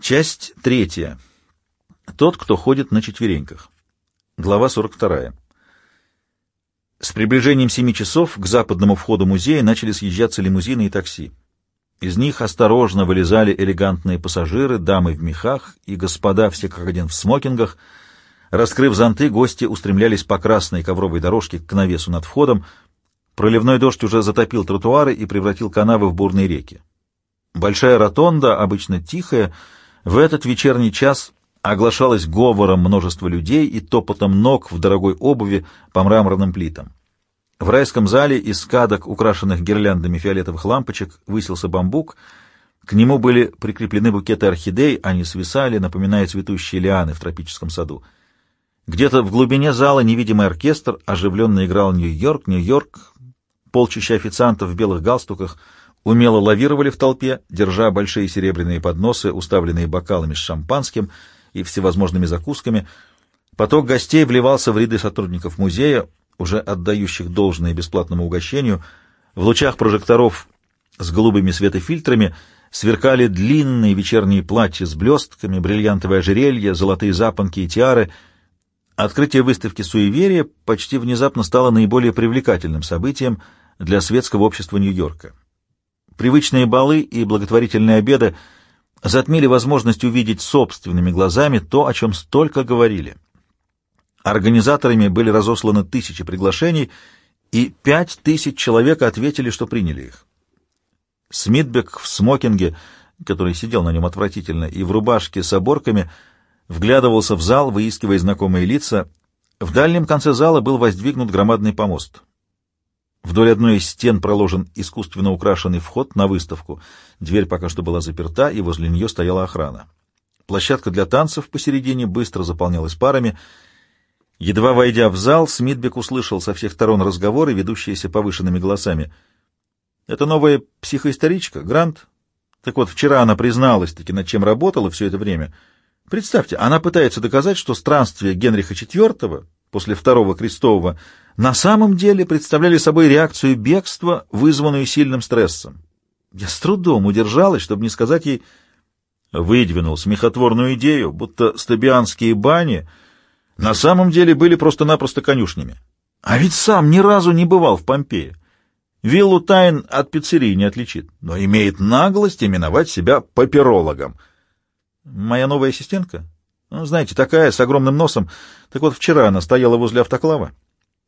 Часть третья. Тот, кто ходит на четвереньках. Глава 42. С приближением семи часов к западному входу музея начали съезжаться лимузины и такси. Из них осторожно вылезали элегантные пассажиры, дамы в мехах и господа все как один в смокингах. Раскрыв зонты, гости устремлялись по красной ковровой дорожке к навесу над входом. Проливной дождь уже затопил тротуары и превратил канавы в бурные реки. Большая ротонда, обычно тихая, в этот вечерний час оглашалось говором множество людей и топотом ног в дорогой обуви по мраморным плитам. В райском зале из кадок, украшенных гирляндами фиолетовых лампочек, высился бамбук. К нему были прикреплены букеты орхидей, они свисали, напоминая цветущие лианы в тропическом саду. Где-то в глубине зала невидимый оркестр оживленно играл «Нью-Йорк, Нью-Йорк». Полчища официантов в белых галстуках — умело лавировали в толпе, держа большие серебряные подносы, уставленные бокалами с шампанским и всевозможными закусками. Поток гостей вливался в ряды сотрудников музея, уже отдающих должное бесплатному угощению. В лучах прожекторов с голубыми светофильтрами сверкали длинные вечерние платья с блестками, бриллиантовые ожерелья, золотые запонки и тиары. Открытие выставки «Суеверие» почти внезапно стало наиболее привлекательным событием для светского общества Нью-Йорка. Привычные балы и благотворительные обеды затмили возможность увидеть собственными глазами то, о чем столько говорили. Организаторами были разосланы тысячи приглашений, и пять тысяч человек ответили, что приняли их. Смитбек в смокинге, который сидел на нем отвратительно, и в рубашке с оборками, вглядывался в зал, выискивая знакомые лица. В дальнем конце зала был воздвигнут громадный помост — Вдоль одной из стен проложен искусственно украшенный вход на выставку. Дверь пока что была заперта, и возле нее стояла охрана. Площадка для танцев посередине быстро заполнялась парами. Едва войдя в зал, Смитбек услышал со всех сторон разговоры, ведущиеся повышенными голосами. «Это новая психоисторичка, Грант? Так вот, вчера она призналась-таки, над чем работала все это время. Представьте, она пытается доказать, что странствие Генриха IV после Второго Крестового — на самом деле представляли собой реакцию бегства, вызванную сильным стрессом. Я с трудом удержалась, чтобы не сказать ей, выдвинул смехотворную идею, будто стабианские бани на самом деле были просто-напросто конюшнями. А ведь сам ни разу не бывал в Помпее. Виллу Тайн от пиццерии не отличит, но имеет наглость именовать себя папирологом. Моя новая ассистентка? Ну, знаете, такая, с огромным носом. Так вот, вчера она стояла возле автоклава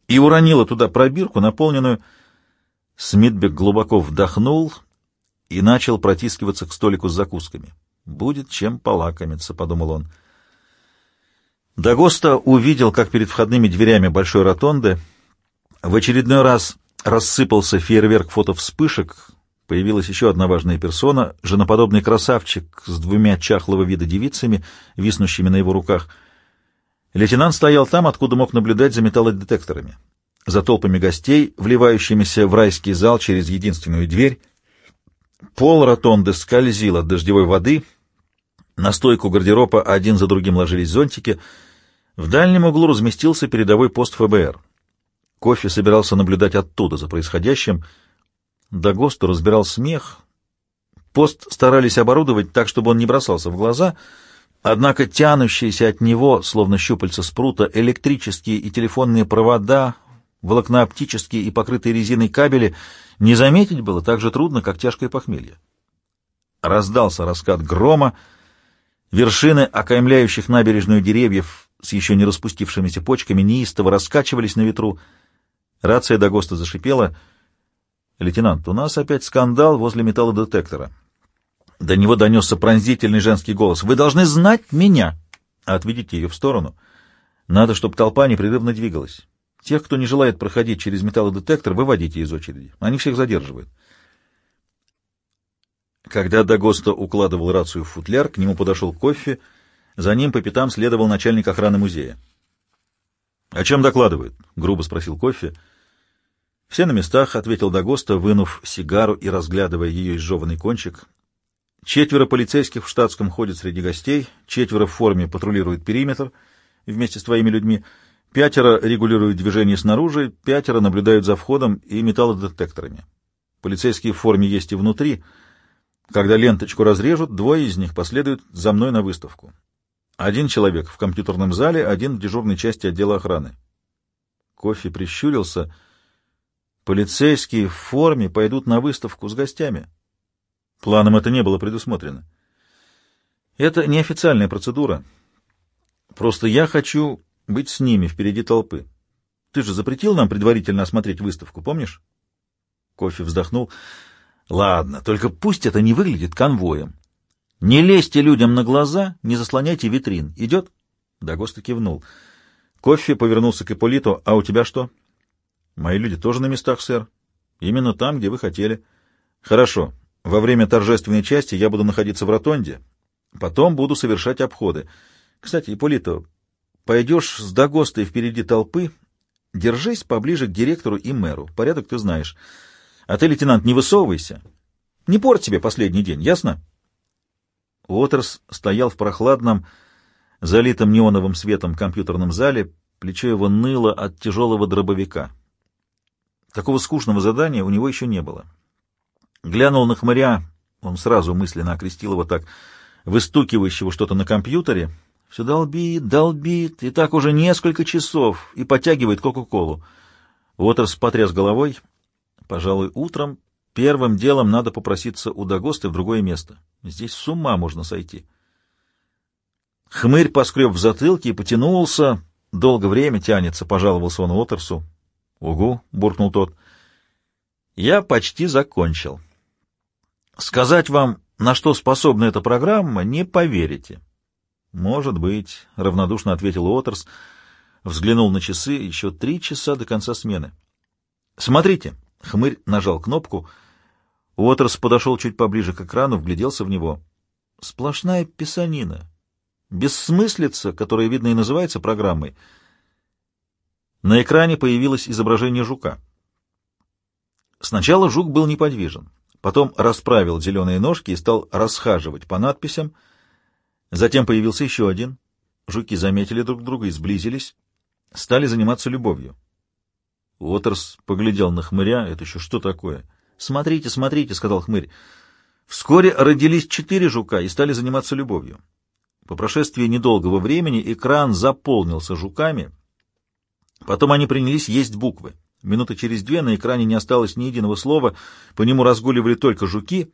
и уронила туда пробирку, наполненную... Смитбек глубоко вдохнул и начал протискиваться к столику с закусками. «Будет чем полакомиться», — подумал он. Дагоста увидел, как перед входными дверями большой ротонды в очередной раз рассыпался фейерверк фотовспышек, появилась еще одна важная персона, женоподобный красавчик с двумя чахлого вида девицами, виснущими на его руках — Лейтенант стоял там, откуда мог наблюдать за металлодетекторами, за толпами гостей, вливающимися в райский зал через единственную дверь. Пол ротонды скользил от дождевой воды, на стойку гардероба один за другим ложились зонтики, в дальнем углу разместился передовой пост ФБР. Кофе собирался наблюдать оттуда за происходящим. До разбирал смех. Пост старались оборудовать так, чтобы он не бросался в глаза — Однако тянущиеся от него, словно щупальца спрута, электрические и телефонные провода, волокнооптические и покрытые резиной кабели не заметить было так же трудно, как тяжкое похмелье. Раздался раскат грома, вершины окаймляющих набережную деревьев с еще не распустившимися почками неистово раскачивались на ветру. Рация до зашипела. «Лейтенант, у нас опять скандал возле металлодетектора». До него донесся пронзительный женский голос. «Вы должны знать меня!» «Отведите ее в сторону. Надо, чтобы толпа непрерывно двигалась. Тех, кто не желает проходить через металлодетектор, выводите из очереди. Они всех задерживают». Когда Дагоста укладывал рацию в футляр, к нему подошел кофе, за ним по пятам следовал начальник охраны музея. — О чем докладывают? — грубо спросил кофе. — Все на местах, — ответил Дагоста, вынув сигару и разглядывая ее изжеванный кончик. Четверо полицейских в штатском ходят среди гостей, четверо в форме патрулируют периметр вместе с твоими людьми, пятеро регулируют движение снаружи, пятеро наблюдают за входом и металлодетекторами. Полицейские в форме есть и внутри. Когда ленточку разрежут, двое из них последуют за мной на выставку. Один человек в компьютерном зале, один в дежурной части отдела охраны. Кофе прищурился. Полицейские в форме пойдут на выставку с гостями. Планом это не было предусмотрено. Это неофициальная процедура. Просто я хочу быть с ними впереди толпы. Ты же запретил нам предварительно осмотреть выставку, помнишь? Кофе вздохнул. Ладно, только пусть это не выглядит конвоем. Не лезьте людям на глаза, не заслоняйте витрин. Идет? Дагоста кивнул. Кофе повернулся к Ипполиту. А у тебя что? Мои люди тоже на местах, сэр. Именно там, где вы хотели. Хорошо. Во время торжественной части я буду находиться в ротонде. Потом буду совершать обходы. Кстати, Ипполито, пойдешь с Дагостой впереди толпы, держись поближе к директору и мэру. Порядок ты знаешь. А ты, лейтенант, не высовывайся. Не порть себе последний день, ясно? Уотерс стоял в прохладном, залитом неоновым светом компьютерном зале, плечо его ныло от тяжелого дробовика. Такого скучного задания у него еще не было. Глянул на хмыря, он сразу мысленно окрестил его так, выстукивающего что-то на компьютере, все долбит, долбит, и так уже несколько часов, и подтягивает Кока-Колу. Уотерс потряс головой. Пожалуй, утром первым делом надо попроситься у Дагосты в другое место. Здесь с ума можно сойти. Хмырь поскреб в затылке и потянулся. Долго время тянется, пожаловался он Уотерсу. — Угу, — буркнул тот. — Я почти закончил. Сказать вам, на что способна эта программа, не поверите. — Может быть, — равнодушно ответил Уотерс. Взглянул на часы, еще три часа до конца смены. — Смотрите, — хмырь нажал кнопку. Уотерс подошел чуть поближе к экрану, вгляделся в него. Сплошная писанина. Бессмыслица, которая, видно, и называется программой. На экране появилось изображение жука. Сначала жук был неподвижен, потом расправил зеленые ножки и стал расхаживать по надписям. Затем появился еще один. Жуки заметили друг друга и сблизились, стали заниматься любовью. Уотерс поглядел на хмыря. Это еще что такое? «Смотрите, смотрите», — сказал хмырь. Вскоре родились четыре жука и стали заниматься любовью. По прошествии недолгого времени экран заполнился жуками. Потом они принялись есть буквы. Минуты через две на экране не осталось ни единого слова, по нему разгуливали только жуки.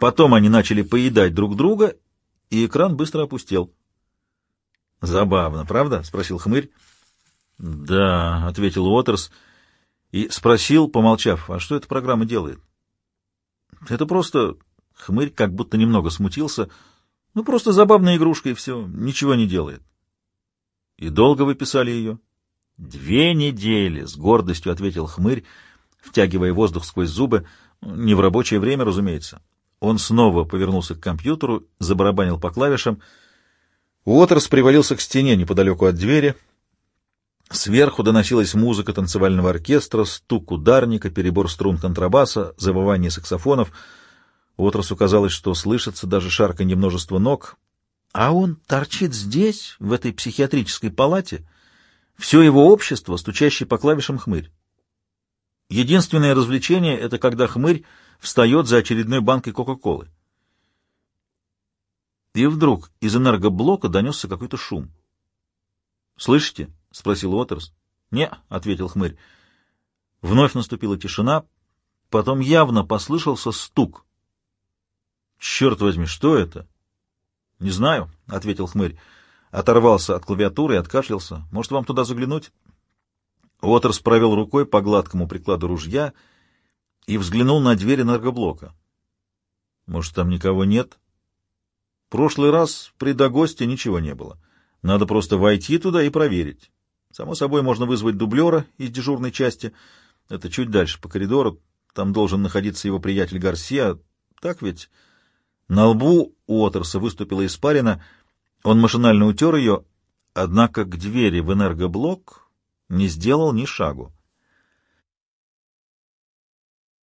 Потом они начали поедать друг друга, и экран быстро опустел. «Забавно, правда?» — спросил хмырь. «Да», — ответил Уотерс, и спросил, помолчав, «а что эта программа делает?» «Это просто...» — хмырь как будто немного смутился — ну, просто забавная игрушка, и все. Ничего не делает. И долго вы писали ее? Две недели, с гордостью ответил хмырь, втягивая воздух сквозь зубы. Не в рабочее время, разумеется. Он снова повернулся к компьютеру, забарабанил по клавишам. Уотерс привалился к стене неподалеку от двери. Сверху доносилась музыка танцевального оркестра, стук ударника, перебор струн контрабаса, завывание саксофонов — Отрасу казалось, что слышится даже шарканье множества ног, а он торчит здесь, в этой психиатрической палате, все его общество, стучащий по клавишам хмырь. Единственное развлечение — это когда хмырь встает за очередной банкой Кока-Колы. И вдруг из энергоблока донесся какой-то шум. «Слышите?» — спросил Уотерс. «Не», — ответил хмырь. Вновь наступила тишина, потом явно послышался стук — Черт возьми, что это? — Не знаю, — ответил хмырь. Оторвался от клавиатуры и откашлялся. — Может, вам туда заглянуть? Уотерс провел рукой по гладкому прикладу ружья и взглянул на дверь энергоблока. — Может, там никого нет? — Прошлый раз при Дагосте ничего не было. Надо просто войти туда и проверить. Само собой, можно вызвать дублера из дежурной части. Это чуть дальше по коридору. Там должен находиться его приятель Гарсия. Так ведь... На лбу Уотерса выступила испарина, он машинально утер ее, однако к двери в энергоблок не сделал ни шагу.